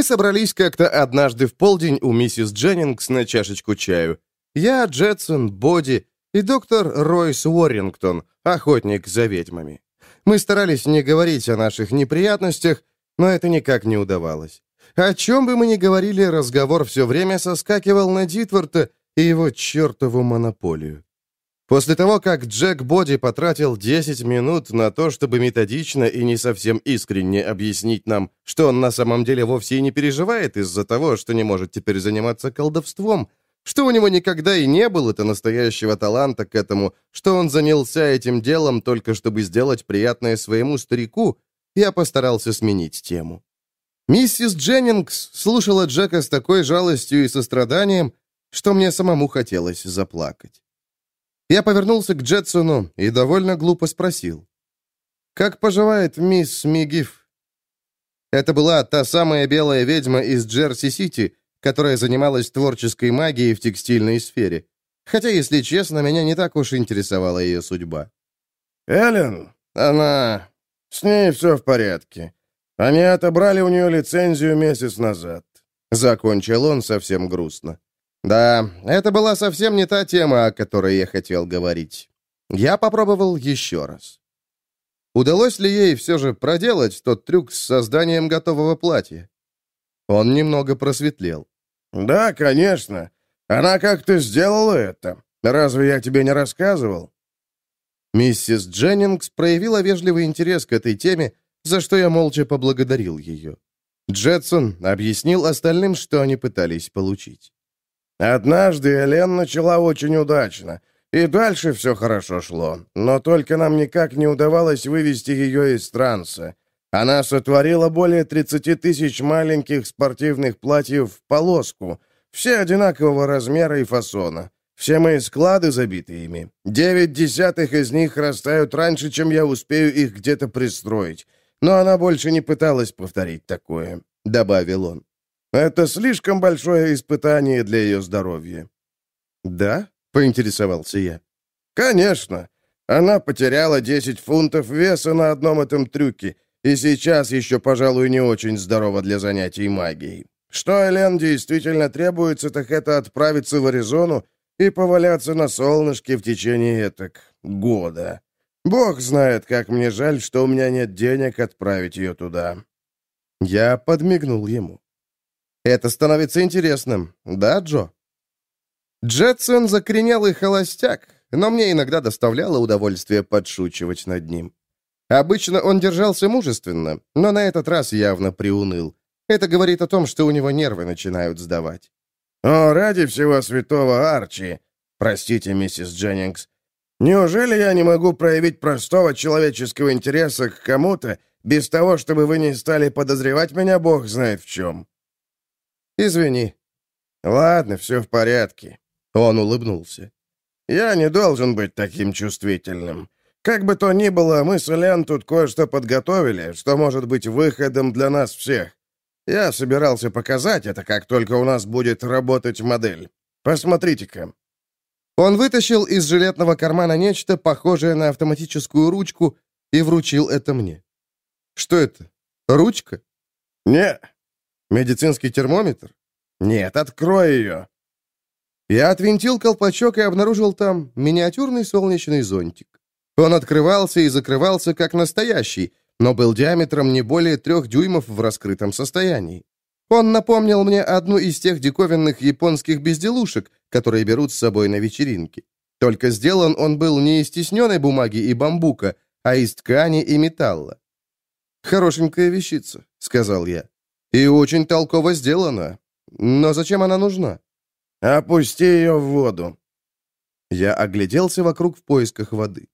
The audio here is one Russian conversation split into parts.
Мы собрались как-то однажды в полдень у миссис Дженнингс на чашечку чаю. Я, Джетсон, Боди и доктор Ройс Уоррингтон, охотник за ведьмами. Мы старались не говорить о наших неприятностях, но это никак не удавалось. О чем бы мы ни говорили, разговор все время соскакивал на Дитворта и его чертову монополию. После того, как Джек Боди потратил 10 минут на то, чтобы методично и не совсем искренне объяснить нам, что он на самом деле вовсе и не переживает из-за того, что не может теперь заниматься колдовством, что у него никогда и не было-то настоящего таланта к этому, что он занялся этим делом только чтобы сделать приятное своему старику, я постарался сменить тему. Миссис Дженнингс слушала Джека с такой жалостью и состраданием, что мне самому хотелось заплакать. Я повернулся к Джетсону и довольно глупо спросил. «Как поживает мисс Мигиф?» Это была та самая белая ведьма из Джерси-Сити, которая занималась творческой магией в текстильной сфере. Хотя, если честно, меня не так уж интересовала ее судьба. «Эллен, она... С ней все в порядке. Они отобрали у нее лицензию месяц назад». Закончил он совсем грустно. Да, это была совсем не та тема, о которой я хотел говорить. Я попробовал еще раз. Удалось ли ей все же проделать тот трюк с созданием готового платья? Он немного просветлел. «Да, конечно. Она как-то сделала это. Разве я тебе не рассказывал?» Миссис Дженнингс проявила вежливый интерес к этой теме, за что я молча поблагодарил ее. Джетсон объяснил остальным, что они пытались получить. Однажды Элен начала очень удачно, и дальше все хорошо шло, но только нам никак не удавалось вывести ее из транса. Она сотворила более 30 тысяч маленьких спортивных платьев в полоску, все одинакового размера и фасона. Все мои склады забиты ими. Девять десятых из них растают раньше, чем я успею их где-то пристроить. Но она больше не пыталась повторить такое», — добавил он. Это слишком большое испытание для ее здоровья». «Да?» — поинтересовался я. «Конечно. Она потеряла 10 фунтов веса на одном этом трюке, и сейчас еще, пожалуй, не очень здорова для занятий магией. Что Элен действительно требуется, так это отправиться в Аризону и поваляться на солнышке в течение этак года. Бог знает, как мне жаль, что у меня нет денег отправить ее туда». Я подмигнул ему. Это становится интересным, да, Джо? Джетсон закоренелый холостяк, но мне иногда доставляло удовольствие подшучивать над ним. Обычно он держался мужественно, но на этот раз явно приуныл. Это говорит о том, что у него нервы начинают сдавать. «О, ради всего святого Арчи! Простите, миссис Дженнингс. Неужели я не могу проявить простого человеческого интереса к кому-то, без того, чтобы вы не стали подозревать меня, бог знает в чем?» «Извини». «Ладно, все в порядке». Он улыбнулся. «Я не должен быть таким чувствительным. Как бы то ни было, мы с Элен тут кое-что подготовили, что может быть выходом для нас всех. Я собирался показать это, как только у нас будет работать модель. Посмотрите-ка». Он вытащил из жилетного кармана нечто, похожее на автоматическую ручку, и вручил это мне. «Что это? Ручка?» «Не, Медицинский термометр? Нет, открой ее. Я отвинтил колпачок и обнаружил там миниатюрный солнечный зонтик. Он открывался и закрывался как настоящий, но был диаметром не более трех дюймов в раскрытом состоянии. Он напомнил мне одну из тех диковинных японских безделушек, которые берут с собой на вечеринки. Только сделан он был не из тисненной бумаги и бамбука, а из ткани и металла. «Хорошенькая вещица», — сказал я. И очень толково сделано. Но зачем она нужна? Опусти ее в воду. Я огляделся вокруг в поисках воды.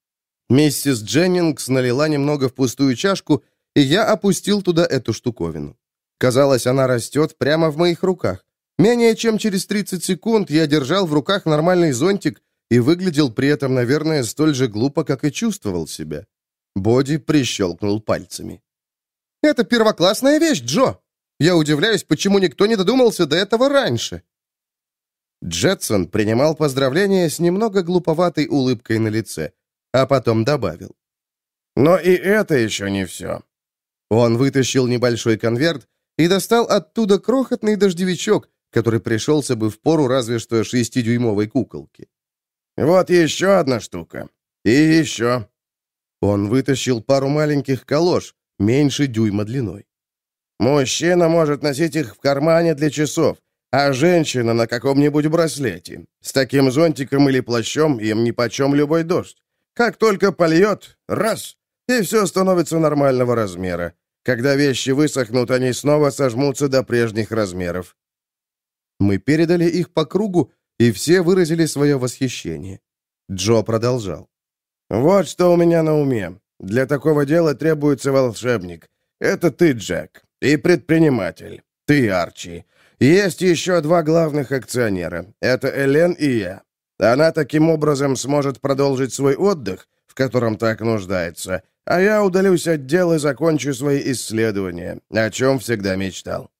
Миссис Дженнингс налила немного в пустую чашку, и я опустил туда эту штуковину. Казалось, она растет прямо в моих руках. Менее чем через 30 секунд я держал в руках нормальный зонтик и выглядел при этом, наверное, столь же глупо, как и чувствовал себя. Боди прищелкнул пальцами. «Это первоклассная вещь, Джо!» Я удивляюсь, почему никто не додумался до этого раньше». Джетсон принимал поздравления с немного глуповатой улыбкой на лице, а потом добавил. «Но и это еще не все». Он вытащил небольшой конверт и достал оттуда крохотный дождевичок, который пришелся бы в пору разве что шестидюймовой куколки. «Вот еще одна штука. И еще». Он вытащил пару маленьких калош, меньше дюйма длиной. «Мужчина может носить их в кармане для часов, а женщина на каком-нибудь браслете. С таким зонтиком или плащом им нипочем любой дождь. Как только польет, раз, и все становится нормального размера. Когда вещи высохнут, они снова сожмутся до прежних размеров. Мы передали их по кругу, и все выразили свое восхищение. Джо продолжал. «Вот что у меня на уме. Для такого дела требуется волшебник. Это ты, Джек, и предприниматель. Ты, Арчи. Есть еще два главных акционера. Это Элен и я. Она таким образом сможет продолжить свой отдых, в котором так нуждается, а я удалюсь от дел и закончу свои исследования, о чем всегда мечтал.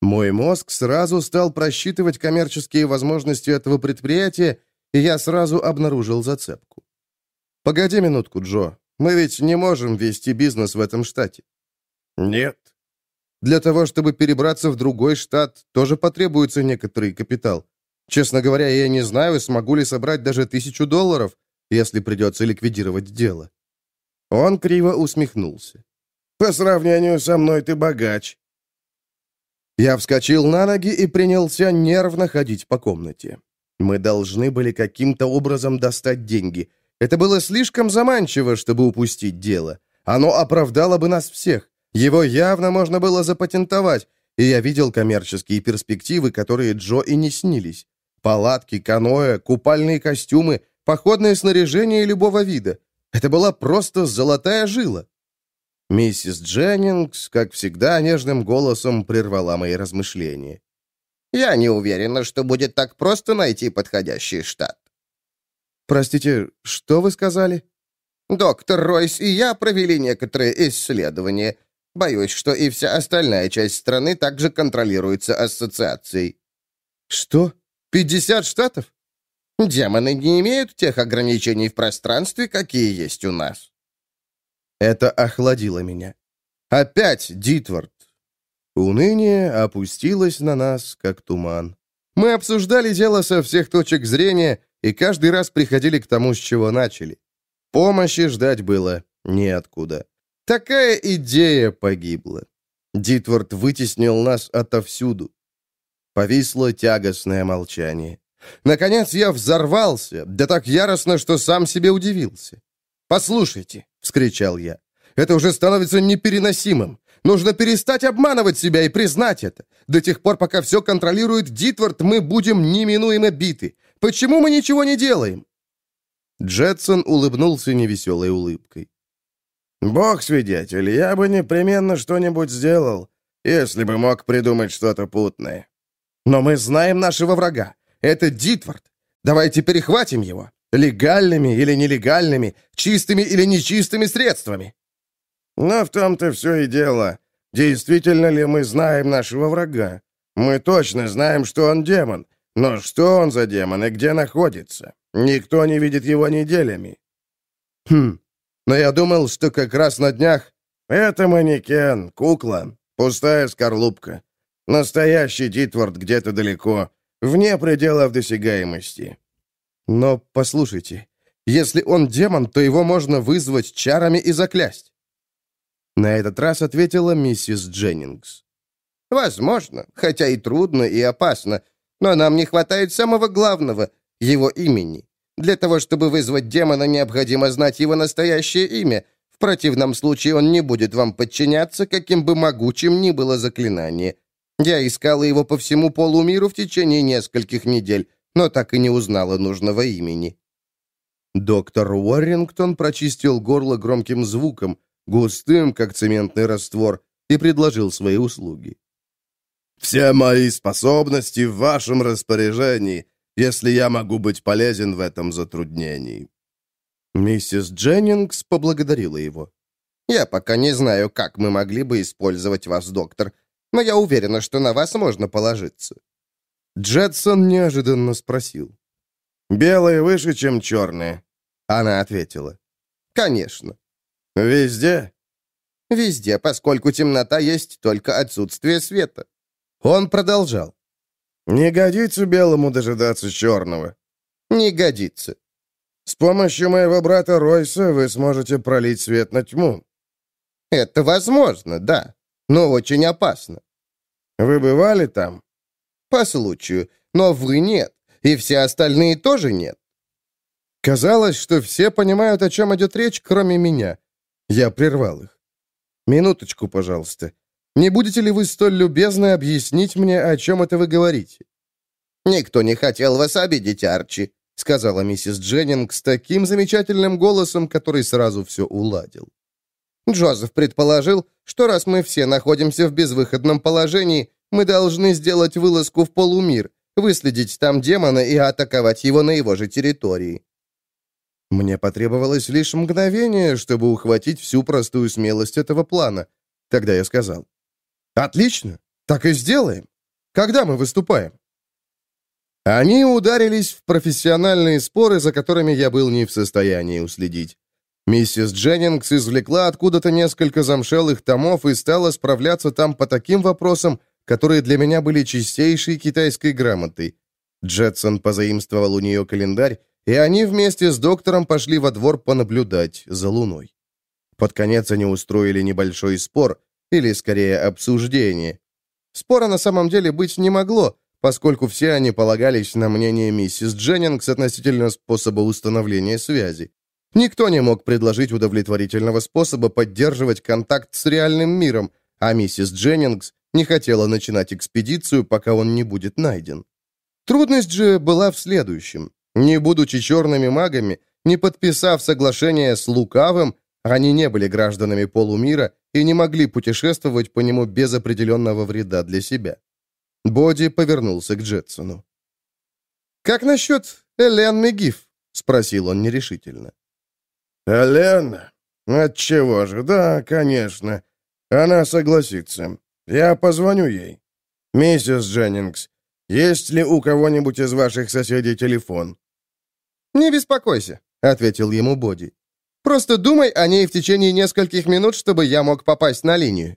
Мой мозг сразу стал просчитывать коммерческие возможности этого предприятия, и я сразу обнаружил зацепку. «Погоди минутку, Джо. Мы ведь не можем вести бизнес в этом штате». «Нет». «Для того, чтобы перебраться в другой штат, тоже потребуется некоторый капитал. Честно говоря, я не знаю, смогу ли собрать даже тысячу долларов, если придется ликвидировать дело». Он криво усмехнулся. «По сравнению со мной ты богач». Я вскочил на ноги и принялся нервно ходить по комнате. Мы должны были каким-то образом достать деньги. Это было слишком заманчиво, чтобы упустить дело. Оно оправдало бы нас всех. Его явно можно было запатентовать, и я видел коммерческие перспективы, которые Джо и не снились. Палатки, каноэ, купальные костюмы, походное снаряжение любого вида. Это была просто золотая жила. Миссис Дженнингс, как всегда, нежным голосом прервала мои размышления. «Я не уверена, что будет так просто найти подходящий штат». «Простите, что вы сказали?» «Доктор Ройс и я провели некоторые исследования. Боюсь, что и вся остальная часть страны также контролируется ассоциацией». «Что? 50 штатов?» «Демоны не имеют тех ограничений в пространстве, какие есть у нас». Это охладило меня. Опять Дитвард. Уныние опустилось на нас, как туман. Мы обсуждали дело со всех точек зрения и каждый раз приходили к тому, с чего начали. Помощи ждать было неоткуда. Такая идея погибла. Дитвард вытеснил нас отовсюду. Повисло тягостное молчание. Наконец я взорвался, да так яростно, что сам себе удивился. «Послушайте», — вскричал я, — «это уже становится непереносимым. Нужно перестать обманывать себя и признать это. До тех пор, пока все контролирует Дитвард, мы будем неминуемо биты. Почему мы ничего не делаем?» Джетсон улыбнулся невеселой улыбкой. «Бог свидетель, я бы непременно что-нибудь сделал, если бы мог придумать что-то путное». «Но мы знаем нашего врага. Это Дитвард. Давайте перехватим его. Легальными или нелегальными, чистыми или нечистыми средствами. Но в том-то все и дело. Действительно ли мы знаем нашего врага? Мы точно знаем, что он демон. Но что он за демон и где находится? Никто не видит его неделями. Хм, но я думал, что как раз на днях... Это манекен, кукла, пустая скорлупка. Настоящий Дитвард где-то далеко, вне пределов досягаемости. Но послушайте, если он демон, то его можно вызвать чарами и заклясть. На этот раз ответила миссис Дженнингс. «Возможно, хотя и трудно, и опасно, но нам не хватает самого главного — его имени. Для того, чтобы вызвать демона, необходимо знать его настоящее имя. В противном случае он не будет вам подчиняться, каким бы могучим ни было заклинание. Я искала его по всему полумиру в течение нескольких недель, но так и не узнала нужного имени. Доктор Уоррингтон прочистил горло громким звуком, густым, как цементный раствор, и предложил свои услуги. «Все мои способности в вашем распоряжении, если я могу быть полезен в этом затруднении». Миссис Дженнингс поблагодарила его. «Я пока не знаю, как мы могли бы использовать вас, доктор, но я уверена, что на вас можно положиться. Джетсон неожиданно спросил. «Белые выше, чем черные?» Она ответила. «Конечно». «Везде?» Везде, поскольку темнота есть только отсутствие света». Он продолжал. «Не годится белому дожидаться черного». «Не годится». «С помощью моего брата Ройса вы сможете пролить свет на тьму». «Это возможно, да, но очень опасно». «Вы бывали там?» «По случаю, но вы нет, и все остальные тоже нет». Казалось, что все понимают, о чем идет речь, кроме меня. Я прервал их. «Минуточку, пожалуйста. Не будете ли вы столь любезны объяснить мне, о чем это вы говорите?» «Никто не хотел вас обидеть, Арчи», — сказала миссис Дженнингс таким замечательным голосом, который сразу все уладил. Джозеф предположил, что раз мы все находимся в безвыходном положении, мы должны сделать вылазку в полумир, выследить там демона и атаковать его на его же территории. Мне потребовалось лишь мгновение, чтобы ухватить всю простую смелость этого плана. Тогда я сказал. «Отлично! Так и сделаем! Когда мы выступаем?» Они ударились в профессиональные споры, за которыми я был не в состоянии уследить. Миссис Дженнингс извлекла откуда-то несколько замшелых томов и стала справляться там по таким вопросам, которые для меня были чистейшей китайской грамотой. Джетсон позаимствовал у нее календарь, и они вместе с доктором пошли во двор понаблюдать за луной. Под конец они устроили небольшой спор, или, скорее, обсуждение. Спора на самом деле быть не могло, поскольку все они полагались на мнение миссис Дженнингс относительно способа установления связи. Никто не мог предложить удовлетворительного способа поддерживать контакт с реальным миром, а миссис Дженнингс не хотела начинать экспедицию, пока он не будет найден. Трудность же была в следующем. Не будучи черными магами, не подписав соглашение с Лукавым, они не были гражданами полумира и не могли путешествовать по нему без определенного вреда для себя. Боди повернулся к Джетсону. «Как насчет Элен Мегиф?» — спросил он нерешительно. «Элен? Отчего же? Да, конечно. Она согласится. Я позвоню ей. Миссис Дженнингс, есть ли у кого-нибудь из ваших соседей телефон?» «Не беспокойся», — ответил ему Боди. «Просто думай о ней в течение нескольких минут, чтобы я мог попасть на линию».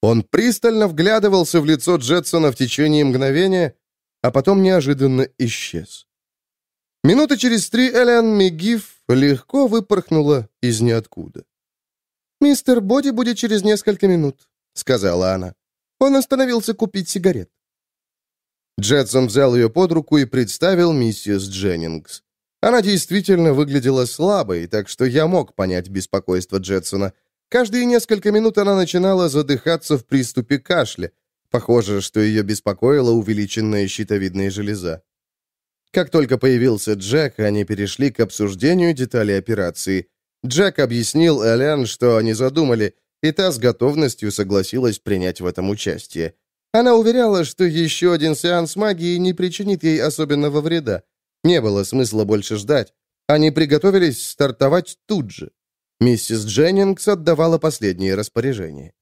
Он пристально вглядывался в лицо Джетсона в течение мгновения, а потом неожиданно исчез. Минуты через три Элен Мегиф легко выпорхнула из ниоткуда. «Мистер Боди будет через несколько минут», — сказала она. «Он остановился купить сигарет». Джетсон взял ее под руку и представил миссис Дженнингс. Она действительно выглядела слабой, так что я мог понять беспокойство Джетсона. Каждые несколько минут она начинала задыхаться в приступе кашля. Похоже, что ее беспокоила увеличенная щитовидная железа. Как только появился Джек, они перешли к обсуждению деталей операции. Джек объяснил Элен, что они задумали, и та с готовностью согласилась принять в этом участие. Она уверяла, что еще один сеанс магии не причинит ей особенного вреда. Не было смысла больше ждать. Они приготовились стартовать тут же. Миссис Дженнингс отдавала последние распоряжения.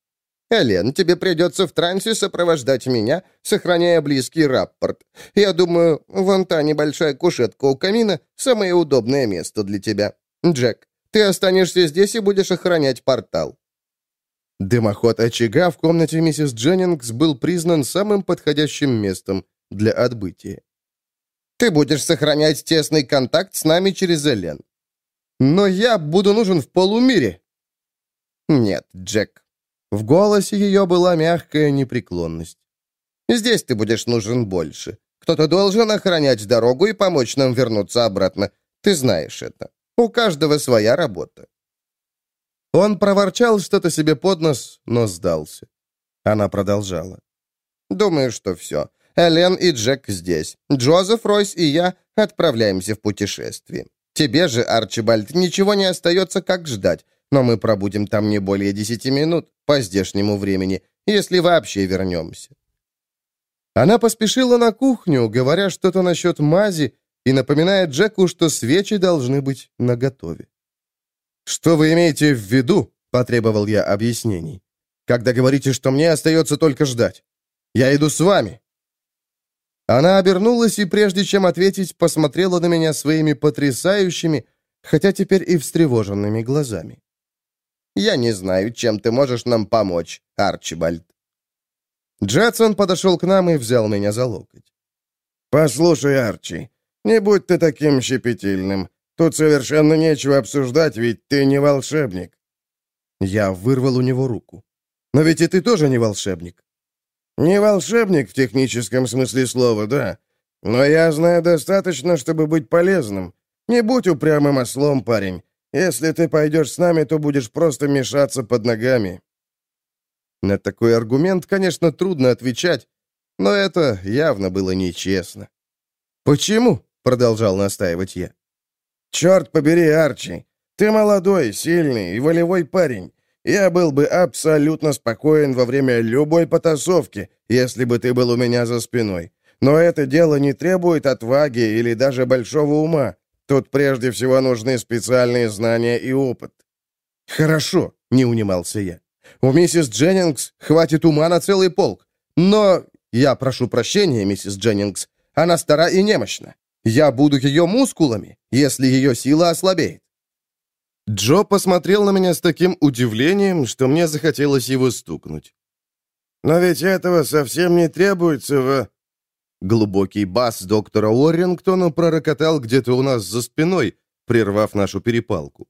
«Элен, тебе придется в трансе сопровождать меня, сохраняя близкий рапорт. Я думаю, вон та небольшая кушетка у камина — самое удобное место для тебя. Джек, ты останешься здесь и будешь охранять портал. Дымоход очага в комнате миссис Дженнингс был признан самым подходящим местом для отбытия. «Ты будешь сохранять тесный контакт с нами через Элен». «Но я буду нужен в полумире». «Нет, Джек». В голосе ее была мягкая непреклонность. «Здесь ты будешь нужен больше. Кто-то должен охранять дорогу и помочь нам вернуться обратно. Ты знаешь это. У каждого своя работа». Он проворчал что-то себе под нос, но сдался. Она продолжала. «Думаю, что все. Элен и Джек здесь. Джозеф, Ройс и я отправляемся в путешествие. Тебе же, Арчибальд, ничего не остается, как ждать, но мы пробудем там не более десяти минут по здешнему времени, если вообще вернемся». Она поспешила на кухню, говоря что-то насчет мази, и напоминая Джеку, что свечи должны быть наготове. «Что вы имеете в виду?» — потребовал я объяснений. «Когда говорите, что мне остается только ждать. Я иду с вами». Она обернулась и, прежде чем ответить, посмотрела на меня своими потрясающими, хотя теперь и встревоженными глазами. Я не знаю, чем ты можешь нам помочь, Арчибальд». Джадсон подошел к нам и взял меня за локоть. «Послушай, Арчи, не будь ты таким щепетильным. Тут совершенно нечего обсуждать, ведь ты не волшебник». Я вырвал у него руку. «Но ведь и ты тоже не волшебник». «Не волшебник в техническом смысле слова, да. Но я знаю достаточно, чтобы быть полезным. Не будь упрямым ослом, парень. Если ты пойдешь с нами, то будешь просто мешаться под ногами». На такой аргумент, конечно, трудно отвечать, но это явно было нечестно. «Почему?» — продолжал настаивать я. «Черт побери, Арчи, ты молодой, сильный и волевой парень. Я был бы абсолютно спокоен во время любой потасовки, если бы ты был у меня за спиной. Но это дело не требует отваги или даже большого ума. Тут прежде всего нужны специальные знания и опыт». «Хорошо», — не унимался я. «У миссис Дженнингс хватит ума на целый полк. Но я прошу прощения, миссис Дженнингс, она стара и немощна. Я буду ее мускулами, если ее сила ослабеет». Джо посмотрел на меня с таким удивлением, что мне захотелось его стукнуть. «Но ведь этого совсем не требуется в...» Глубокий бас доктора Уоррингтона пророкотал где-то у нас за спиной, прервав нашу перепалку.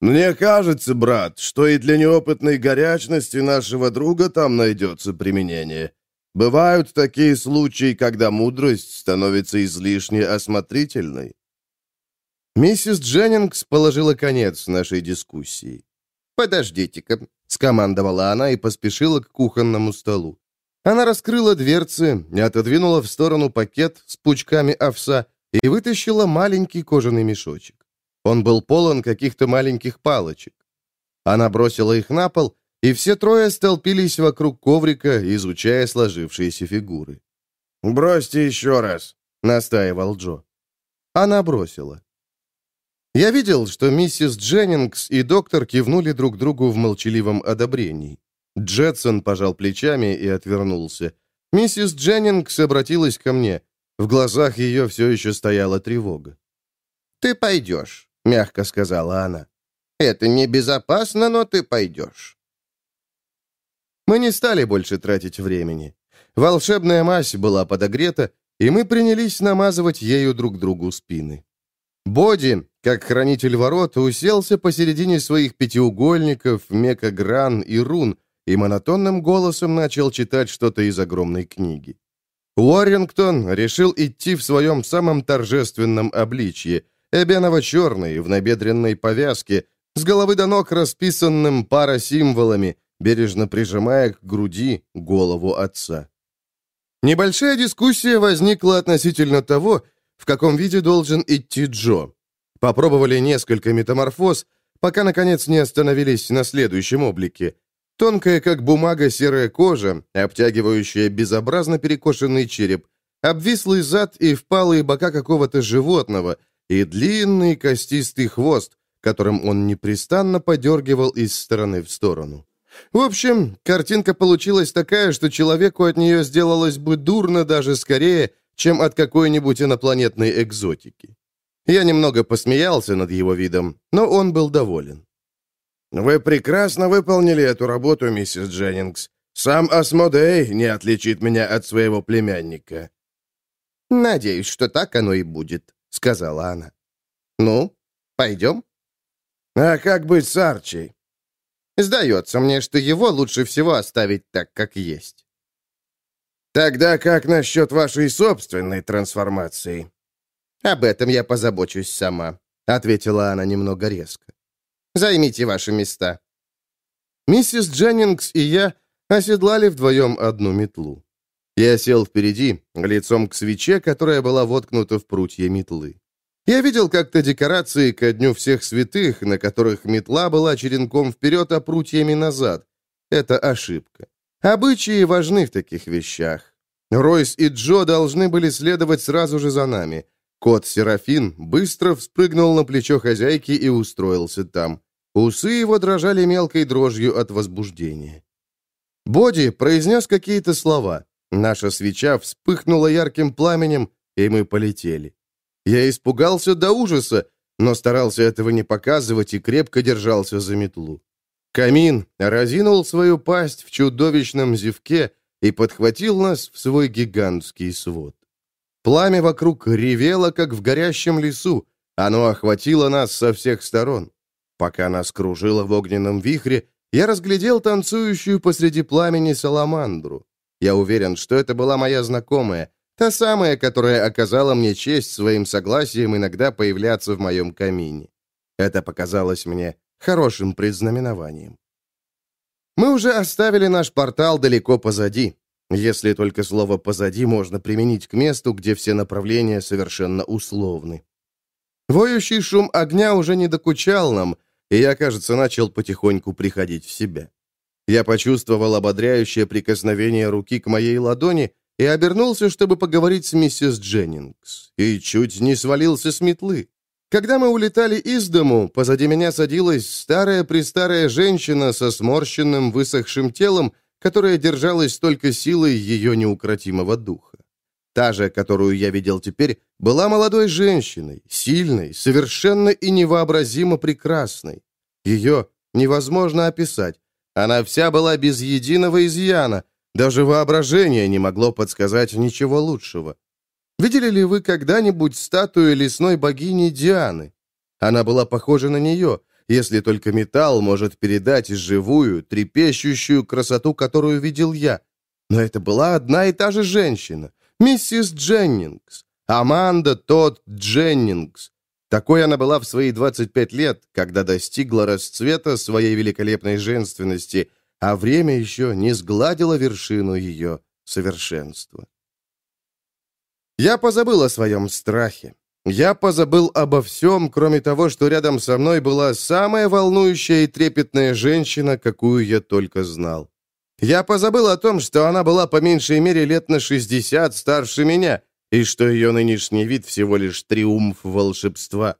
«Мне кажется, брат, что и для неопытной горячности нашего друга там найдется применение. Бывают такие случаи, когда мудрость становится излишне осмотрительной». Миссис Дженнингс положила конец нашей дискуссии. «Подождите-ка», — скомандовала она и поспешила к кухонному столу. Она раскрыла дверцы, отодвинула в сторону пакет с пучками овса и вытащила маленький кожаный мешочек. Он был полон каких-то маленьких палочек. Она бросила их на пол, и все трое столпились вокруг коврика, изучая сложившиеся фигуры. «Бросьте еще раз», — настаивал Джо. Она бросила. Я видел, что миссис Дженнингс и доктор кивнули друг другу в молчаливом одобрении. Джетсон пожал плечами и отвернулся. Миссис Дженнингс обратилась ко мне. В глазах ее все еще стояла тревога. «Ты пойдешь», — мягко сказала она. «Это небезопасно, но ты пойдешь». Мы не стали больше тратить времени. Волшебная мазь была подогрета, и мы принялись намазывать ею друг другу спины. Боди, как хранитель ворот, уселся посередине своих пятиугольников, мекагран и рун, и монотонным голосом начал читать что-то из огромной книги. Уоррингтон решил идти в своем самом торжественном обличье, эбеново-черный, в набедренной повязке, с головы до ног расписанным парасимволами, бережно прижимая к груди голову отца. Небольшая дискуссия возникла относительно того, в каком виде должен идти Джо. Попробовали несколько метаморфоз, пока, наконец, не остановились на следующем облике. Тонкая, как бумага, серая кожа, обтягивающая безобразно перекошенный череп, обвислый зад и впалые бока какого-то животного, и длинный костистый хвост, которым он непрестанно подергивал из стороны в сторону. В общем, картинка получилась такая, что человеку от нее сделалось бы дурно даже скорее, чем от какой-нибудь инопланетной экзотики. Я немного посмеялся над его видом, но он был доволен. «Вы прекрасно выполнили эту работу, миссис Дженнингс. Сам Асмодей не отличит меня от своего племянника». «Надеюсь, что так оно и будет», — сказала она. «Ну, пойдем?» «А как быть с Арчи?» «Сдается мне, что его лучше всего оставить так, как есть». Тогда как насчет вашей собственной трансформации? Об этом я позабочусь сама, ответила она немного резко. Займите ваши места. Миссис Дженнингс и я оседлали вдвоем одну метлу. Я сел впереди, лицом к свече, которая была воткнута в прутья метлы. Я видел как-то декорации ко Дню Всех Святых, на которых метла была черенком вперед, а прутьями назад. Это ошибка. Обычаи важны в таких вещах. Ройс и Джо должны были следовать сразу же за нами. Кот Серафин быстро вспрыгнул на плечо хозяйки и устроился там. Усы его дрожали мелкой дрожью от возбуждения. Боди произнес какие-то слова. Наша свеча вспыхнула ярким пламенем, и мы полетели. Я испугался до ужаса, но старался этого не показывать и крепко держался за метлу. Камин разинул свою пасть в чудовищном зевке и подхватил нас в свой гигантский свод. Пламя вокруг ревело, как в горящем лесу, оно охватило нас со всех сторон. Пока нас кружило в огненном вихре, я разглядел танцующую посреди пламени саламандру. Я уверен, что это была моя знакомая, та самая, которая оказала мне честь своим согласием иногда появляться в моем камине. Это показалось мне хорошим предзнаменованием. Мы уже оставили наш портал далеко позади, если только слово «позади» можно применить к месту, где все направления совершенно условны. Воющий шум огня уже не докучал нам, и я, кажется, начал потихоньку приходить в себя. Я почувствовал ободряющее прикосновение руки к моей ладони и обернулся, чтобы поговорить с миссис Дженнингс, и чуть не свалился с метлы. Когда мы улетали из дому, позади меня садилась старая-престарая женщина со сморщенным высохшим телом, которая держалась только силой ее неукротимого духа. Та же, которую я видел теперь, была молодой женщиной, сильной, совершенно и невообразимо прекрасной. Ее невозможно описать. Она вся была без единого изъяна, даже воображение не могло подсказать ничего лучшего. Видели ли вы когда-нибудь статую лесной богини Дианы? Она была похожа на нее, если только металл может передать живую, трепещущую красоту, которую видел я. Но это была одна и та же женщина, Миссис Дженнингс. Аманда Тодд Дженнингс. Такой она была в свои 25 лет, когда достигла расцвета своей великолепной женственности, а время еще не сгладило вершину ее совершенства. Я позабыл о своем страхе. Я позабыл обо всем, кроме того, что рядом со мной была самая волнующая и трепетная женщина, какую я только знал. Я позабыл о том, что она была по меньшей мере лет на 60 старше меня, и что ее нынешний вид всего лишь триумф волшебства.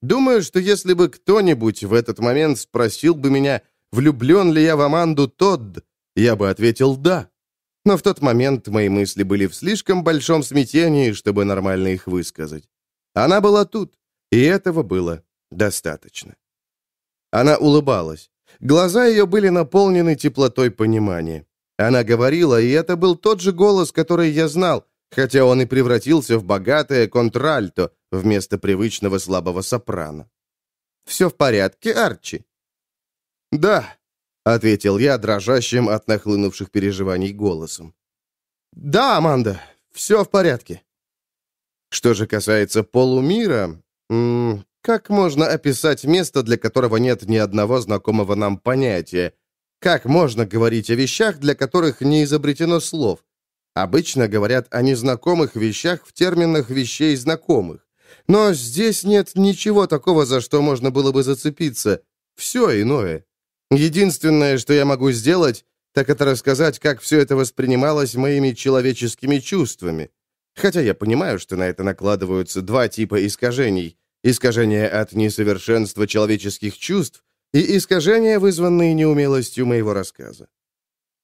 Думаю, что если бы кто-нибудь в этот момент спросил бы меня, влюблен ли я в Аманду Тодд, я бы ответил «да». Но в тот момент мои мысли были в слишком большом смятении, чтобы нормально их высказать. Она была тут, и этого было достаточно. Она улыбалась. Глаза ее были наполнены теплотой понимания. Она говорила, и это был тот же голос, который я знал, хотя он и превратился в богатое контральто вместо привычного слабого сопрано. «Все в порядке, Арчи?» «Да», — ответил я дрожащим от нахлынувших переживаний голосом. «Да, Аманда, все в порядке». Что же касается полумира, м -м, как можно описать место, для которого нет ни одного знакомого нам понятия? Как можно говорить о вещах, для которых не изобретено слов? Обычно говорят о незнакомых вещах в терминах вещей знакомых. Но здесь нет ничего такого, за что можно было бы зацепиться. Все иное. Единственное, что я могу сделать, так это рассказать, как все это воспринималось моими человеческими чувствами. Хотя я понимаю, что на это накладываются два типа искажений. Искажение от несовершенства человеческих чувств и искажения, вызванные неумелостью моего рассказа.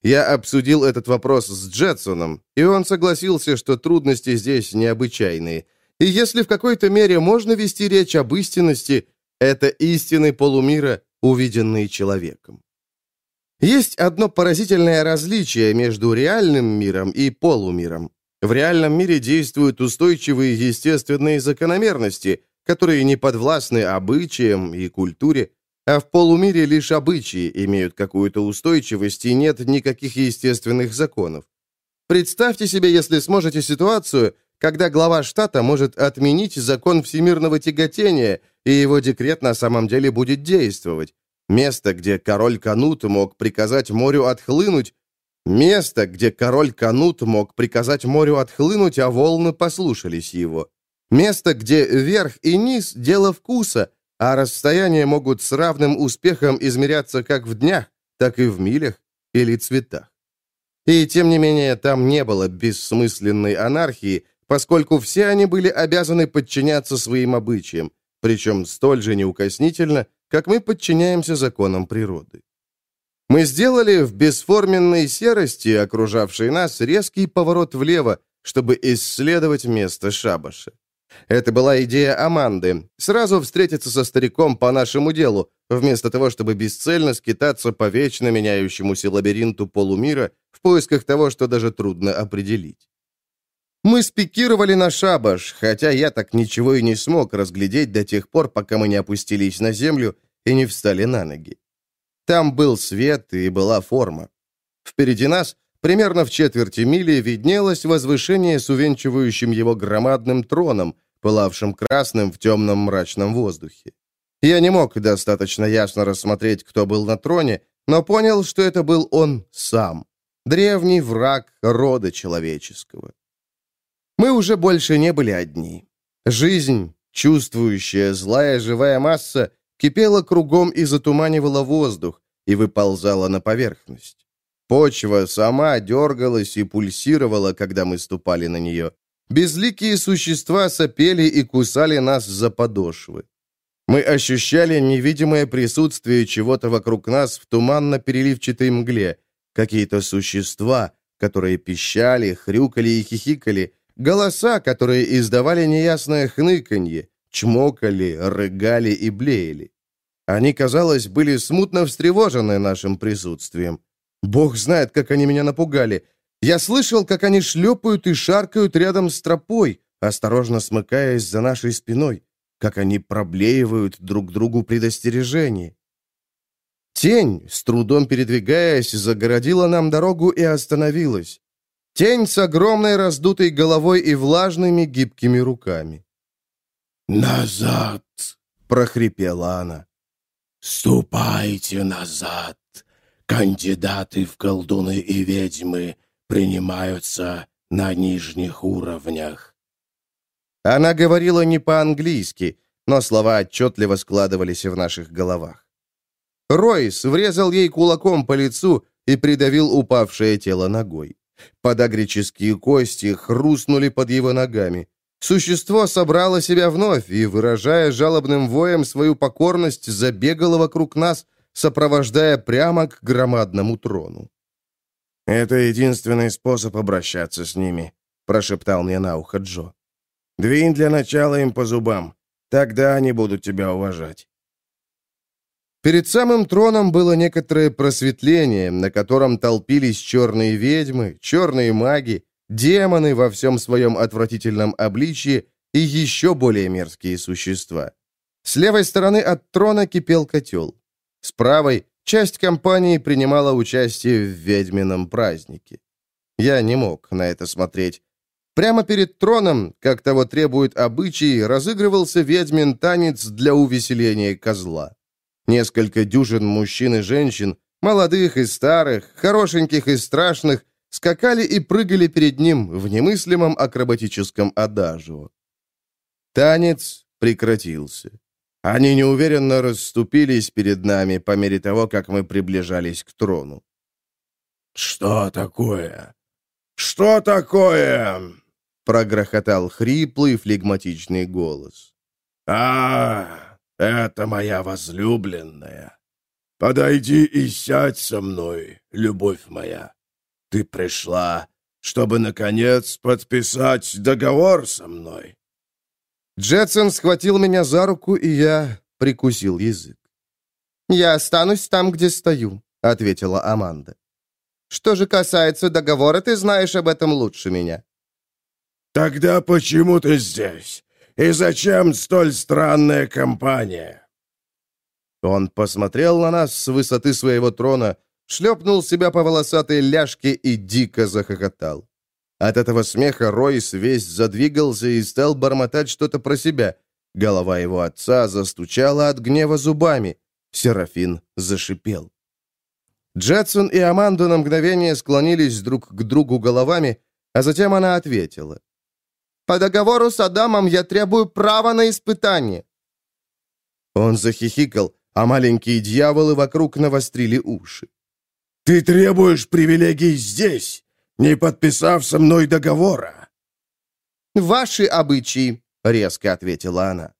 Я обсудил этот вопрос с Джетсоном, и он согласился, что трудности здесь необычайные. И если в какой-то мере можно вести речь об истинности, это истины полумира, увиденные человеком. Есть одно поразительное различие между реальным миром и полумиром. В реальном мире действуют устойчивые естественные закономерности, которые не подвластны обычаям и культуре, а в полумире лишь обычаи имеют какую-то устойчивость и нет никаких естественных законов. Представьте себе, если сможете, ситуацию, когда глава штата может отменить закон всемирного тяготения, и его декрет на самом деле будет действовать. Место, где король Канут мог приказать морю отхлынуть, место, где король Канут мог приказать морю отхлынуть, а волны послушались его. Место, где верх и низ – дело вкуса, а расстояния могут с равным успехом измеряться как в днях, так и в милях или цветах. И тем не менее, там не было бессмысленной анархии, поскольку все они были обязаны подчиняться своим обычаям, причем столь же неукоснительно, как мы подчиняемся законам природы. Мы сделали в бесформенной серости, окружавшей нас, резкий поворот влево, чтобы исследовать место шабаша. Это была идея Аманды. Сразу встретиться со стариком по нашему делу, вместо того, чтобы бесцельно скитаться по вечно меняющемуся лабиринту полумира в поисках того, что даже трудно определить. Мы спикировали на шабаш, хотя я так ничего и не смог разглядеть до тех пор, пока мы не опустились на землю и не встали на ноги. Там был свет и была форма. Впереди нас, примерно в четверти мили, виднелось возвышение с увенчивающим его громадным троном, пылавшим красным в темном мрачном воздухе. Я не мог достаточно ясно рассмотреть, кто был на троне, но понял, что это был он сам, древний враг рода человеческого. Мы уже больше не были одни. Жизнь, чувствующая злая живая масса, кипела кругом и затуманивала воздух, и выползала на поверхность. Почва сама дергалась и пульсировала, когда мы ступали на нее. Безликие существа сопели и кусали нас за подошвы. Мы ощущали невидимое присутствие чего-то вокруг нас в туманно-переливчатой мгле. Какие-то существа, которые пищали, хрюкали и хихикали, Голоса, которые издавали неясное хныканье, чмокали, рыгали и блеяли. Они, казалось, были смутно встревожены нашим присутствием. Бог знает, как они меня напугали. Я слышал, как они шлепают и шаркают рядом с тропой, осторожно смыкаясь за нашей спиной, как они проблеивают друг другу предостережение. Тень, с трудом передвигаясь, загородила нам дорогу и остановилась. Тень с огромной раздутой головой и влажными гибкими руками. «Назад!» — прохрипела она. «Ступайте назад! Кандидаты в колдуны и ведьмы принимаются на нижних уровнях». Она говорила не по-английски, но слова отчетливо складывались в наших головах. Ройс врезал ей кулаком по лицу и придавил упавшее тело ногой. Подагрические кости хрустнули под его ногами. Существо собрало себя вновь и, выражая жалобным воем свою покорность, забегало вокруг нас, сопровождая прямо к громадному трону. «Это единственный способ обращаться с ними», — прошептал мне на ухо Джо. «Двинь для начала им по зубам. Тогда они будут тебя уважать». Перед самым троном было некоторое просветление, на котором толпились черные ведьмы, черные маги, демоны во всем своем отвратительном обличии и еще более мерзкие существа. С левой стороны от трона кипел котел. С правой часть компании принимала участие в ведьмином празднике. Я не мог на это смотреть. Прямо перед троном, как того требует обычаи, разыгрывался ведьмин танец для увеселения козла. Несколько дюжин мужчин и женщин, молодых и старых, хорошеньких и страшных, скакали и прыгали перед ним в немыслимом акробатическом адажио. Танец прекратился. Они неуверенно расступились перед нами по мере того, как мы приближались к трону. «Что такое? Что такое?» прогрохотал хриплый флегматичный голос. «А, это моя возлюбленная. Подойди и сядь со мной, любовь моя. Ты пришла, чтобы, наконец, подписать договор со мной». Джетсон схватил меня за руку, и я прикусил язык. «Я останусь там, где стою», — ответила Аманда. «Что же касается договора, ты знаешь об этом лучше меня». «Тогда почему ты здесь? И зачем столь странная компания?» Он посмотрел на нас с высоты своего трона, шлепнул себя по волосатой ляжке и дико захохотал. От этого смеха Ройс весь задвигался и стал бормотать что-то про себя. Голова его отца застучала от гнева зубами. Серафин зашипел. Джетсон и Аманда на мгновение склонились друг к другу головами, а затем она ответила. По договору с Адамом я требую права на испытание». Он захихикал, а маленькие дьяволы вокруг навострили уши. «Ты требуешь привилегий здесь, не подписав со мной договора?» «Ваши обычаи», — резко ответила она.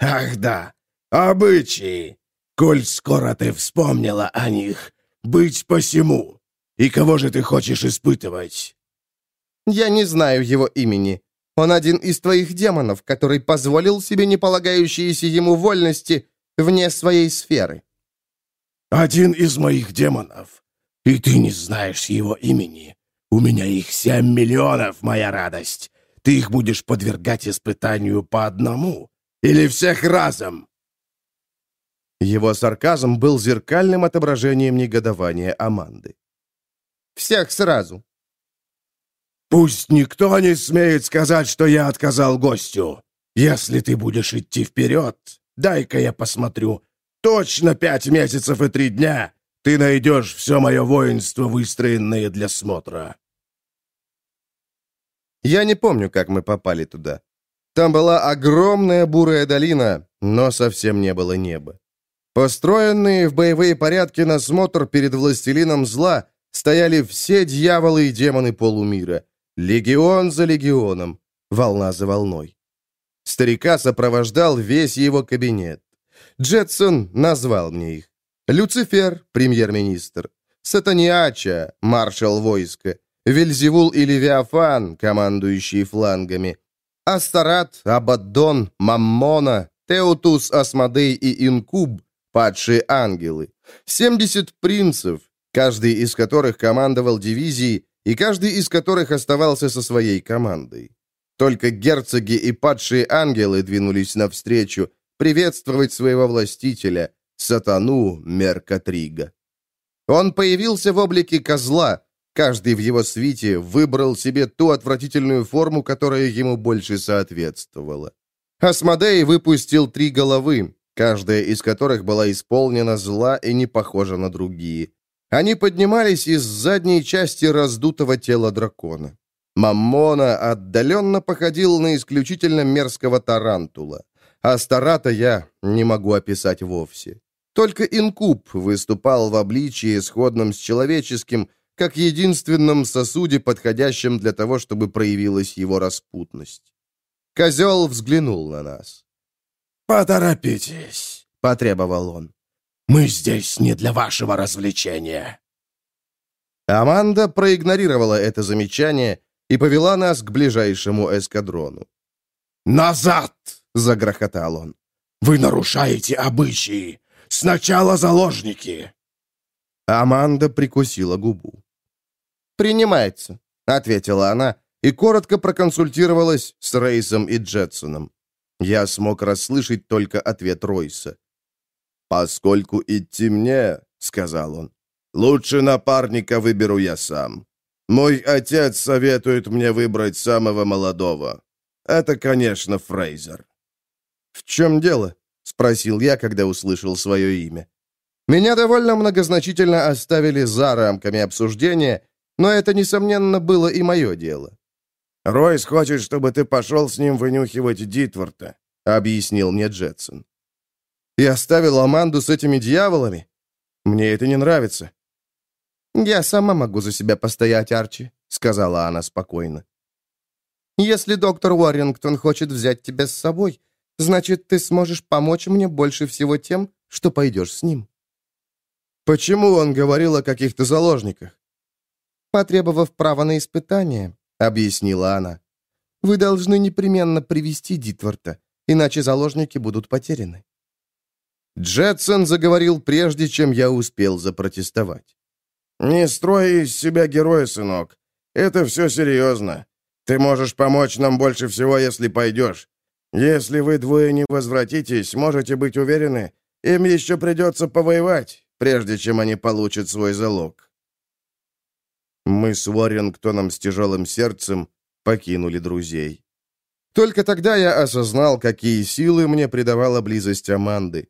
«Ах да, обычаи! Коль скоро ты вспомнила о них, быть посему. И кого же ты хочешь испытывать?» «Я не знаю его имени. Он один из твоих демонов, который позволил себе неполагающиеся ему вольности вне своей сферы». «Один из моих демонов. И ты не знаешь его имени. У меня их семь миллионов, моя радость. Ты их будешь подвергать испытанию по одному или всех разом?» Его сарказм был зеркальным отображением негодования Аманды. «Всех сразу». «Пусть никто не смеет сказать, что я отказал гостю. Если ты будешь идти вперед, дай-ка я посмотрю. Точно пять месяцев и три дня ты найдешь все мое воинство, выстроенное для смотра». Я не помню, как мы попали туда. Там была огромная бурая долина, но совсем не было неба. Построенные в боевые порядки на смотр перед властелином зла стояли все дьяволы и демоны полумира. Легион за легионом, волна за волной. Старика сопровождал весь его кабинет. Джетсон назвал мне их. Люцифер, премьер-министр. Сатаниача, маршал войска. Вельзевул и Левиафан, командующие флангами. Астарат, Абаддон, Маммона, Теутус, Асмодей и Инкуб, падшие ангелы. 70 принцев, каждый из которых командовал дивизией, и каждый из которых оставался со своей командой. Только герцоги и падшие ангелы двинулись навстречу, приветствовать своего властителя, сатану Меркатрига. Он появился в облике козла, каждый в его свите выбрал себе ту отвратительную форму, которая ему больше соответствовала. Асмодей выпустил три головы, каждая из которых была исполнена зла и не похожа на другие. Они поднимались из задней части раздутого тела дракона. Маммона отдаленно походил на исключительно мерзкого тарантула. А Старата я не могу описать вовсе. Только инкуб выступал в обличии, сходном с человеческим, как единственном сосуде, подходящем для того, чтобы проявилась его распутность. Козел взглянул на нас. «Поторопитесь», — потребовал он. «Мы здесь не для вашего развлечения». Аманда проигнорировала это замечание и повела нас к ближайшему эскадрону. «Назад!» — загрохотал он. «Вы нарушаете обычаи! Сначала заложники!» Аманда прикусила губу. «Принимается», — ответила она и коротко проконсультировалась с Рейсом и Джетсоном. Я смог расслышать только ответ Ройса. «Поскольку идти мне, — сказал он, — лучше напарника выберу я сам. Мой отец советует мне выбрать самого молодого. Это, конечно, Фрейзер». «В чем дело?» — спросил я, когда услышал свое имя. Меня довольно многозначительно оставили за рамками обсуждения, но это, несомненно, было и мое дело. «Ройс хочет, чтобы ты пошел с ним вынюхивать Дитворта», — объяснил мне Джетсон. «И оставил Аманду с этими дьяволами? Мне это не нравится». «Я сама могу за себя постоять, Арчи», — сказала она спокойно. «Если доктор Уоррингтон хочет взять тебя с собой, значит, ты сможешь помочь мне больше всего тем, что пойдешь с ним». «Почему он говорил о каких-то заложниках?» «Потребовав права на испытание», — объяснила она. «Вы должны непременно привести Дитворта, иначе заложники будут потеряны». Джетсон заговорил прежде, чем я успел запротестовать. «Не строй из себя героя, сынок. Это все серьезно. Ты можешь помочь нам больше всего, если пойдешь. Если вы двое не возвратитесь, можете быть уверены, им еще придется повоевать, прежде чем они получат свой залог». Мы с Уоррингтоном с тяжелым сердцем покинули друзей. Только тогда я осознал, какие силы мне придавала близость Аманды.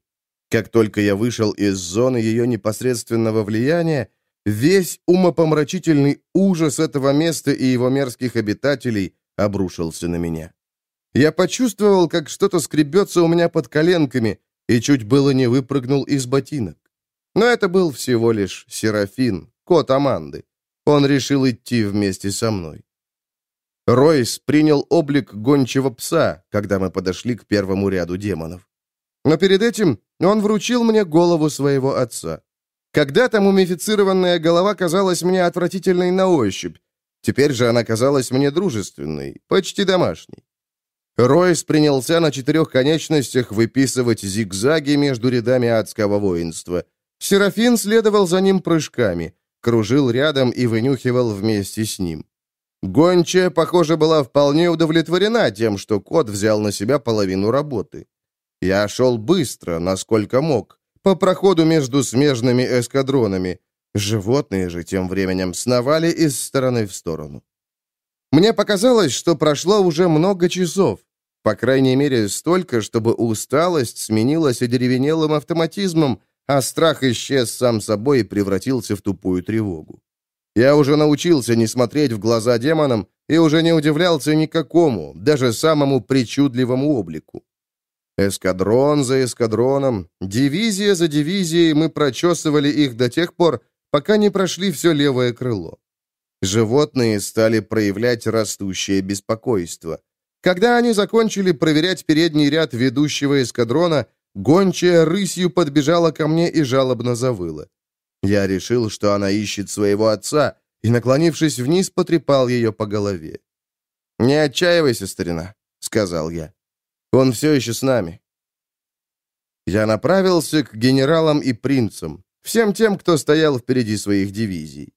Как только я вышел из зоны ее непосредственного влияния, Весь умопомрачительный ужас этого места и его мерзких обитателей обрушился на меня. Я почувствовал, как что-то скребется у меня под коленками, и чуть было не выпрыгнул из ботинок. Но это был всего лишь Серафин, кот Аманды. Он решил идти вместе со мной. Ройс принял облик гончего пса, когда мы подошли к первому ряду демонов. Но перед этим он вручил мне голову своего отца. Когда-то мумифицированная голова казалась мне отвратительной на ощупь. Теперь же она казалась мне дружественной, почти домашней. Ройс принялся на четырех конечностях выписывать зигзаги между рядами адского воинства. Серафин следовал за ним прыжками, кружил рядом и вынюхивал вместе с ним. Гончая, похоже, была вполне удовлетворена тем, что кот взял на себя половину работы. Я шел быстро, насколько мог, по проходу между смежными эскадронами. Животные же тем временем сновали из стороны в сторону. Мне показалось, что прошло уже много часов. По крайней мере, столько, чтобы усталость сменилась одеревенелым автоматизмом, а страх исчез сам собой и превратился в тупую тревогу. Я уже научился не смотреть в глаза демонам и уже не удивлялся никакому, даже самому причудливому облику. Эскадрон за эскадроном, дивизия за дивизией мы прочесывали их до тех пор, пока не прошли все левое крыло. Животные стали проявлять растущее беспокойство. Когда они закончили проверять передний ряд ведущего эскадрона, гончая рысью подбежала ко мне и жалобно завыла. Я решил, что она ищет своего отца, и, наклонившись вниз, потрепал ее по голове. «Не отчаивайся, старина», — сказал я. «Он все еще с нами». Я направился к генералам и принцам, всем тем, кто стоял впереди своих дивизий.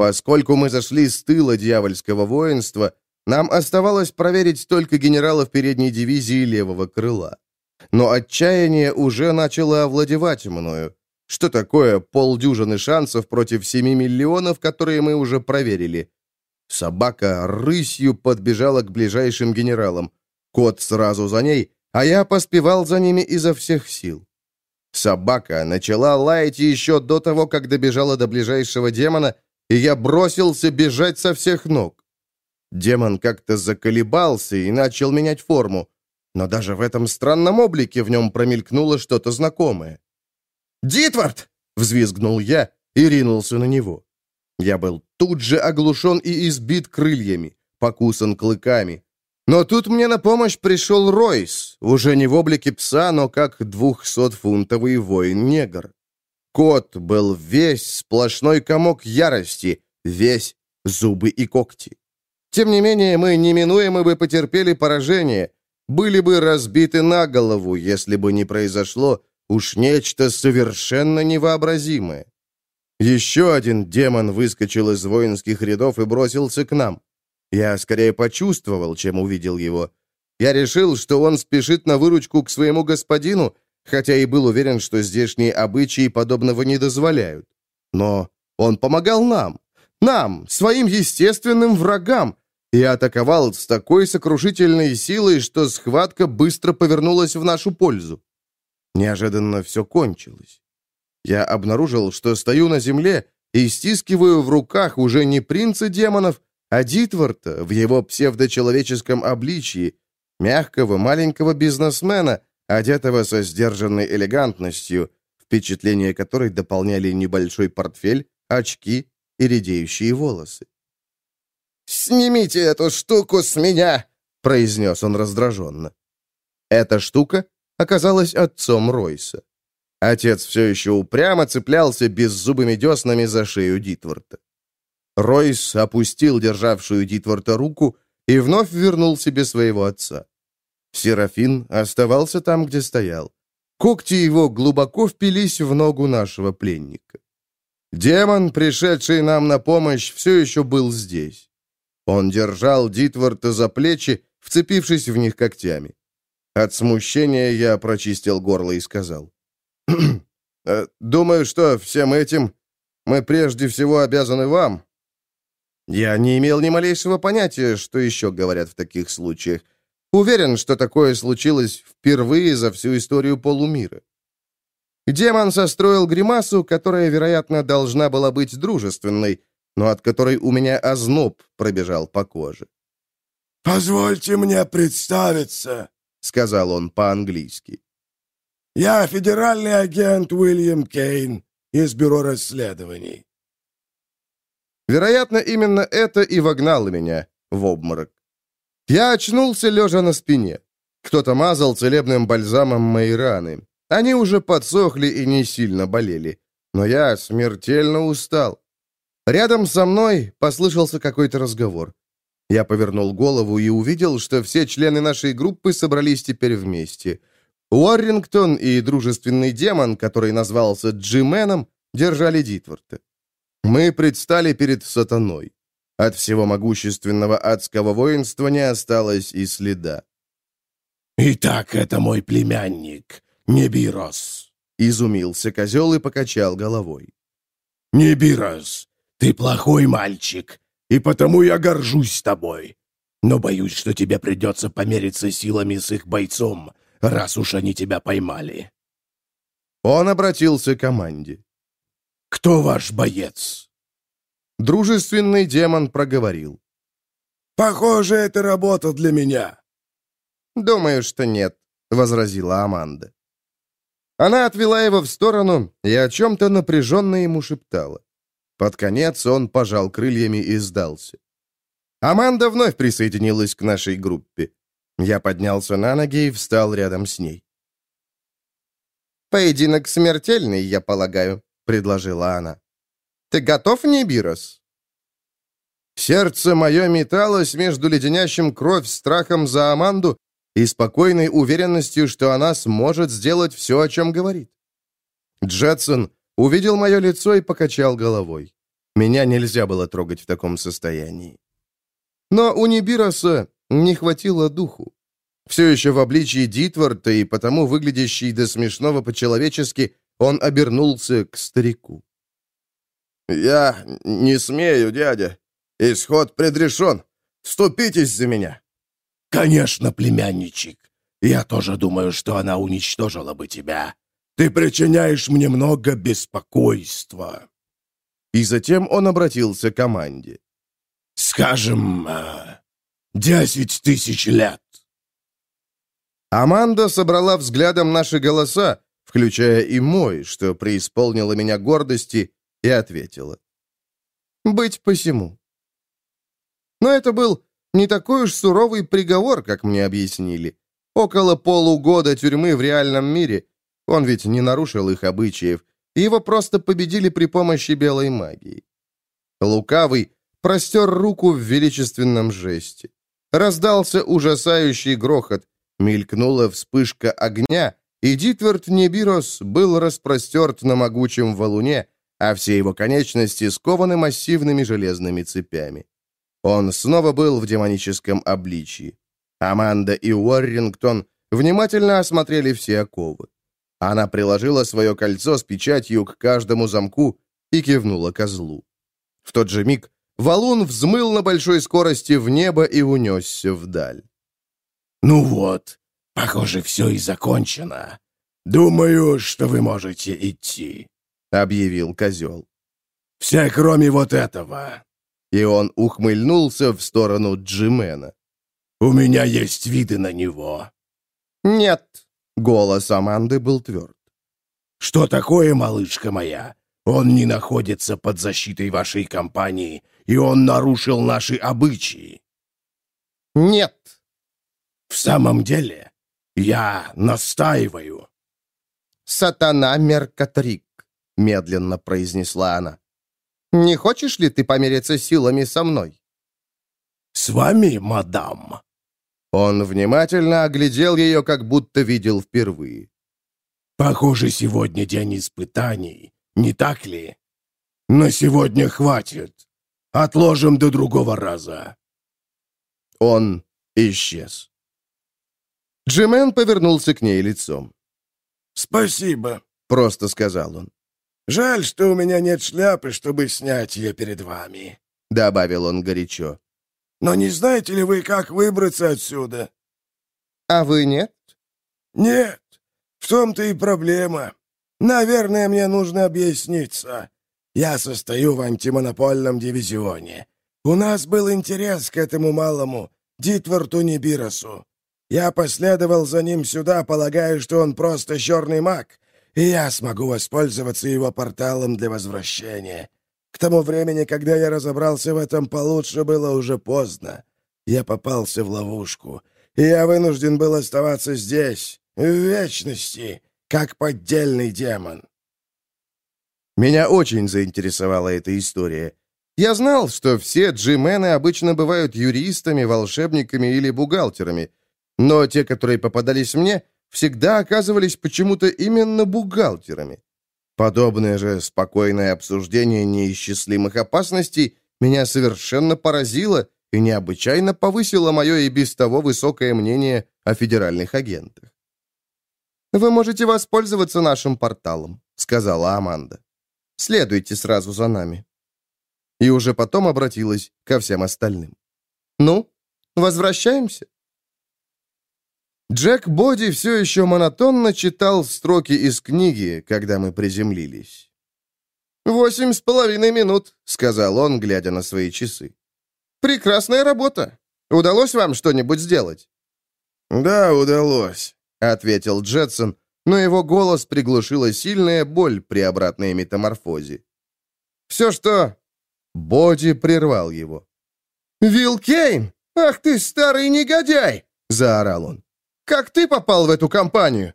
Поскольку мы зашли с тыла дьявольского воинства, нам оставалось проверить только генералов передней дивизии левого крыла. Но отчаяние уже начало овладевать мною, что такое полдюжины шансов против семи миллионов, которые мы уже проверили? Собака рысью подбежала к ближайшим генералам. Кот сразу за ней, а я поспевал за ними изо всех сил. Собака начала лаять еще до того, как добежала до ближайшего демона, и я бросился бежать со всех ног. Демон как-то заколебался и начал менять форму, но даже в этом странном облике в нем промелькнуло что-то знакомое. «Дитвард!» — взвизгнул я и ринулся на него. Я был тут же оглушен и избит крыльями, покусан клыками. Но тут мне на помощь пришел Ройс, уже не в облике пса, но как двухсотфунтовый воин-негр. Кот был весь сплошной комок ярости, весь зубы и когти. Тем не менее, мы неминуемо бы потерпели поражение, были бы разбиты на голову, если бы не произошло Уж нечто совершенно невообразимое. Еще один демон выскочил из воинских рядов и бросился к нам. Я скорее почувствовал, чем увидел его. Я решил, что он спешит на выручку к своему господину, хотя и был уверен, что здешние обычаи подобного не дозволяют. Но он помогал нам, нам, своим естественным врагам, и атаковал с такой сокрушительной силой, что схватка быстро повернулась в нашу пользу. Неожиданно все кончилось. Я обнаружил, что стою на земле и стискиваю в руках уже не принца демонов, а Дитворта в его псевдочеловеческом обличии, мягкого маленького бизнесмена, одетого со сдержанной элегантностью, впечатление которой дополняли небольшой портфель, очки и редеющие волосы. «Снимите эту штуку с меня!» — произнес он раздраженно. Эта штука оказалась отцом Ройса. Отец все еще упрямо цеплялся беззубыми деснами за шею Дитворта. Ройс опустил державшую Дитворта руку и вновь вернул себе своего отца. Серафин оставался там, где стоял. Когти его глубоко впились в ногу нашего пленника. Демон, пришедший нам на помощь, все еще был здесь. Он держал Дитворта за плечи, вцепившись в них когтями. От смущения я прочистил горло и сказал. «Э, «Думаю, что всем этим мы прежде всего обязаны вам». Я не имел ни малейшего понятия, что еще говорят в таких случаях. Уверен, что такое случилось впервые за всю историю полумира. Демон состроил гримасу, которая, вероятно, должна была быть дружественной, но от которой у меня озноб пробежал по коже. «Позвольте мне представиться», — сказал он по-английски. «Я федеральный агент Уильям Кейн из Бюро расследований». Вероятно, именно это и вогнало меня в обморок. Я очнулся, лежа на спине. Кто-то мазал целебным бальзамом мои раны. Они уже подсохли и не сильно болели. Но я смертельно устал. Рядом со мной послышался какой-то разговор. Я повернул голову и увидел, что все члены нашей группы собрались теперь вместе. Уоррингтон и дружественный демон, который назвался Джименом, держали Дитворта. Мы предстали перед сатаной. От всего могущественного адского воинства не осталось и следа. «Итак, это мой племянник, Небирос», — изумился козел и покачал головой. «Небирос, ты плохой мальчик, и потому я горжусь тобой. Но боюсь, что тебе придется помериться силами с их бойцом, раз уж они тебя поймали». Он обратился к команде. «Кто ваш боец?» Дружественный демон проговорил. «Похоже, это работа для меня». «Думаю, что нет», — возразила Аманда. Она отвела его в сторону и о чем-то напряженно ему шептала. Под конец он пожал крыльями и сдался. Аманда вновь присоединилась к нашей группе. Я поднялся на ноги и встал рядом с ней. «Поединок смертельный, я полагаю», — предложила она. «Ты готов, Небирос?» Сердце мое металось между леденящим кровь страхом за Аманду и спокойной уверенностью, что она сможет сделать все, о чем говорит. Джетсон увидел мое лицо и покачал головой. Меня нельзя было трогать в таком состоянии. Но у Нибироса не хватило духу. Все еще в обличии Дитварта и потому выглядящий до смешного по-человечески, он обернулся к старику. «Я не смею, дядя. Исход предрешен. Вступитесь за меня». «Конечно, племянничек. Я тоже думаю, что она уничтожила бы тебя. Ты причиняешь мне много беспокойства». И затем он обратился к команде. «Скажем, э, десять тысяч лет». Аманда собрала взглядом наши голоса, включая и мой, что преисполнило меня гордости, и ответила. «Быть посему». Но это был не такой уж суровый приговор, как мне объяснили. Около полугода тюрьмы в реальном мире. Он ведь не нарушил их обычаев, его просто победили при помощи белой магии. Лукавый простер руку в величественном жесте. Раздался ужасающий грохот, мелькнула вспышка огня, и Дитверт Небирос был распростерт на могучем валуне, а все его конечности скованы массивными железными цепями. Он снова был в демоническом обличии. Аманда и Уоррингтон внимательно осмотрели все оковы. Она приложила свое кольцо с печатью к каждому замку и кивнула козлу. В тот же миг валун взмыл на большой скорости в небо и унесся вдаль. «Ну вот, похоже, все и закончено. Думаю, что вы можете идти», — объявил козел. «Все, кроме вот этого». И он ухмыльнулся в сторону Джимена. «У меня есть виды на него». «Нет», Голос Аманды был тверд. «Что такое, малышка моя? Он не находится под защитой вашей компании, и он нарушил наши обычаи». «Нет». «В самом деле, я настаиваю». «Сатана Меркатрик», — медленно произнесла она. «Не хочешь ли ты помериться силами со мной?» «С вами, мадам?» Он внимательно оглядел ее, как будто видел впервые. «Похоже, сегодня день испытаний, не так ли? Но сегодня хватит. Отложим до другого раза». Он исчез. Джимен повернулся к ней лицом. «Спасибо», — просто сказал он. «Жаль, что у меня нет шляпы, чтобы снять ее перед вами», — добавил он горячо. Но не знаете ли вы, как выбраться отсюда?» «А вы нет?» «Нет. В том-то и проблема. Наверное, мне нужно объясниться. Я состою в антимонопольном дивизионе. У нас был интерес к этому малому, Дитварту Нибиросу. Я последовал за ним сюда, полагая, что он просто черный маг, и я смогу воспользоваться его порталом для возвращения. К тому времени, когда я разобрался в этом получше, было уже поздно. Я попался в ловушку, и я вынужден был оставаться здесь, в вечности, как поддельный демон. Меня очень заинтересовала эта история, Я знал, что все джимены обычно бывают юристами, волшебниками или бухгалтерами, но те, которые попадались мне, всегда оказывались почему-то именно бухгалтерами. Подобное же спокойное обсуждение неисчислимых опасностей меня совершенно поразило и необычайно повысило мое и без того высокое мнение о федеральных агентах. «Вы можете воспользоваться нашим порталом», — сказала Аманда. «Следуйте сразу за нами» и уже потом обратилась ко всем остальным. «Ну, возвращаемся?» Джек Боди все еще монотонно читал строки из книги, когда мы приземлились. «Восемь с половиной минут», — сказал он, глядя на свои часы. «Прекрасная работа. Удалось вам что-нибудь сделать?» «Да, удалось», — ответил Джетсон, но его голос приглушила сильная боль при обратной метаморфозе. «Все, что Боди прервал его. «Вилл Кейн! Ах ты, старый негодяй!» — заорал он. «Как ты попал в эту компанию?»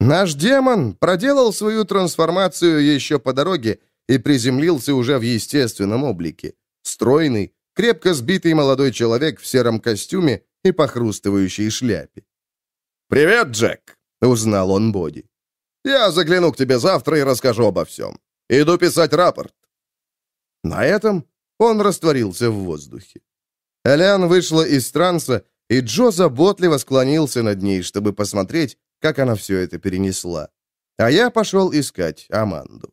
Наш демон проделал свою трансформацию еще по дороге и приземлился уже в естественном облике. Стройный, крепко сбитый молодой человек в сером костюме и похрустывающей шляпе. «Привет, Джек!» — узнал он Боди. «Я загляну к тебе завтра и расскажу обо всем. Иду писать рапорт. На этом он растворился в воздухе. Элиан вышла из транса, и Джо заботливо склонился над ней, чтобы посмотреть, как она все это перенесла. А я пошел искать Аманду.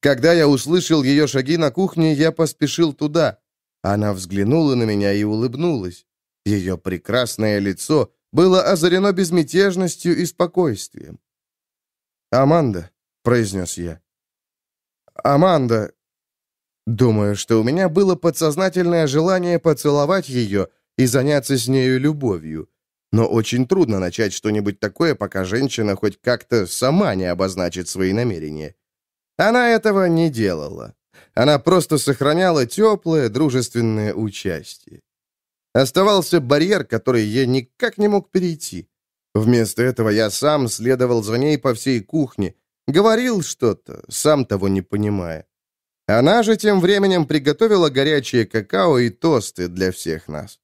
Когда я услышал ее шаги на кухне, я поспешил туда. Она взглянула на меня и улыбнулась. Ее прекрасное лицо было озарено безмятежностью и спокойствием. «Аманда», — произнес я. «Аманда, Думаю, что у меня было подсознательное желание поцеловать ее и заняться с нею любовью. Но очень трудно начать что-нибудь такое, пока женщина хоть как-то сама не обозначит свои намерения. Она этого не делала. Она просто сохраняла теплое, дружественное участие. Оставался барьер, который я никак не мог перейти. Вместо этого я сам следовал за ней по всей кухне, говорил что-то, сам того не понимая. Она же тем временем приготовила горячее какао и тосты для всех нас.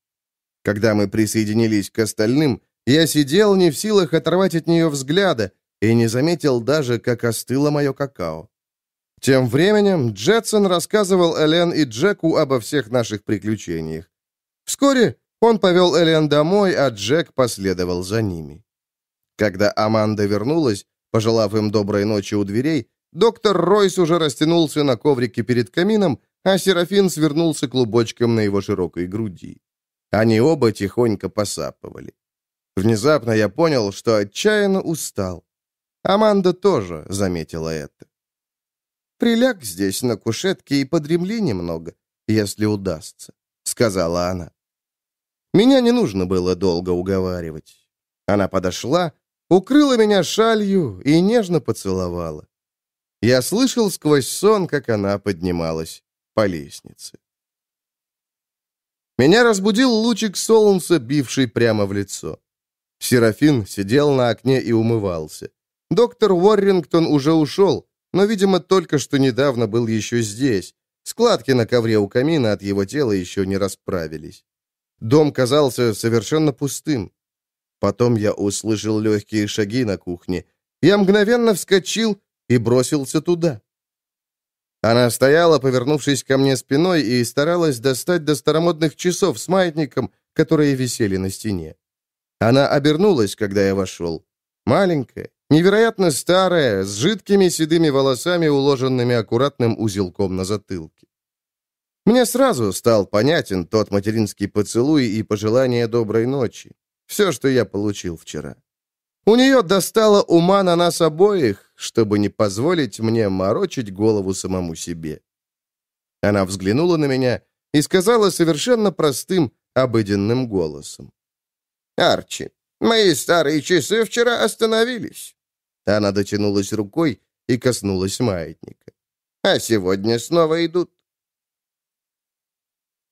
Когда мы присоединились к остальным, я сидел не в силах оторвать от нее взгляда и не заметил даже, как остыло мое какао. Тем временем Джетсон рассказывал Элен и Джеку обо всех наших приключениях. Вскоре он повел Элен домой, а Джек последовал за ними. Когда Аманда вернулась, пожелав им доброй ночи у дверей, Доктор Ройс уже растянулся на коврике перед камином, а Серафин свернулся клубочком на его широкой груди. Они оба тихонько посапывали. Внезапно я понял, что отчаянно устал. Аманда тоже заметила это. «Приляг здесь на кушетке и подремли немного, если удастся», — сказала она. Меня не нужно было долго уговаривать. Она подошла, укрыла меня шалью и нежно поцеловала. Я слышал сквозь сон, как она поднималась по лестнице. Меня разбудил лучик солнца, бивший прямо в лицо. Серафин сидел на окне и умывался. Доктор Уоррингтон уже ушел, но, видимо, только что недавно был еще здесь. Складки на ковре у камина от его тела еще не расправились. Дом казался совершенно пустым. Потом я услышал легкие шаги на кухне. Я мгновенно вскочил и бросился туда. Она стояла, повернувшись ко мне спиной, и старалась достать до старомодных часов с маятником, которые висели на стене. Она обернулась, когда я вошел. Маленькая, невероятно старая, с жидкими седыми волосами, уложенными аккуратным узелком на затылке. Мне сразу стал понятен тот материнский поцелуй и пожелание доброй ночи. Все, что я получил вчера. У нее достало ума на нас обоих, чтобы не позволить мне морочить голову самому себе. Она взглянула на меня и сказала совершенно простым, обыденным голосом. «Арчи, мои старые часы вчера остановились». Она дотянулась рукой и коснулась маятника. «А сегодня снова идут».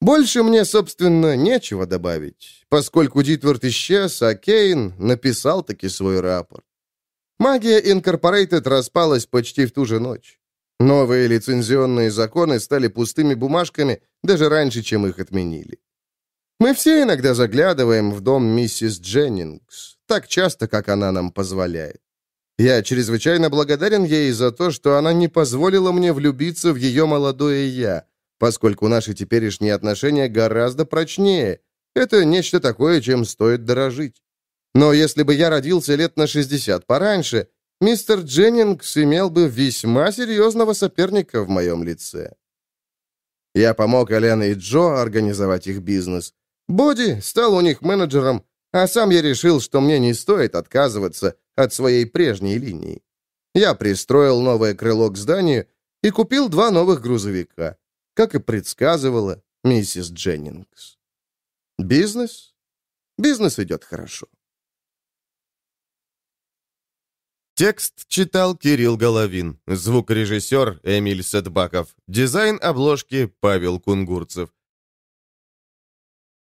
Больше мне, собственно, нечего добавить, поскольку Дитвард исчез, а Кейн написал таки свой рапорт. Магия Инкорпорейтед распалась почти в ту же ночь. Новые лицензионные законы стали пустыми бумажками даже раньше, чем их отменили. Мы все иногда заглядываем в дом миссис Дженнингс, так часто, как она нам позволяет. Я чрезвычайно благодарен ей за то, что она не позволила мне влюбиться в ее молодое «я», поскольку наши теперешние отношения гораздо прочнее. Это нечто такое, чем стоит дорожить. Но если бы я родился лет на 60 пораньше, мистер Дженнингс имел бы весьма серьезного соперника в моем лице. Я помог Ален и Джо организовать их бизнес. Боди стал у них менеджером, а сам я решил, что мне не стоит отказываться от своей прежней линии. Я пристроил новое крыло к зданию и купил два новых грузовика, как и предсказывала миссис Дженнингс. Бизнес? Бизнес идет хорошо. Текст читал Кирилл Головин, звукорежиссер Эмиль Садбаков, дизайн обложки Павел Кунгурцев,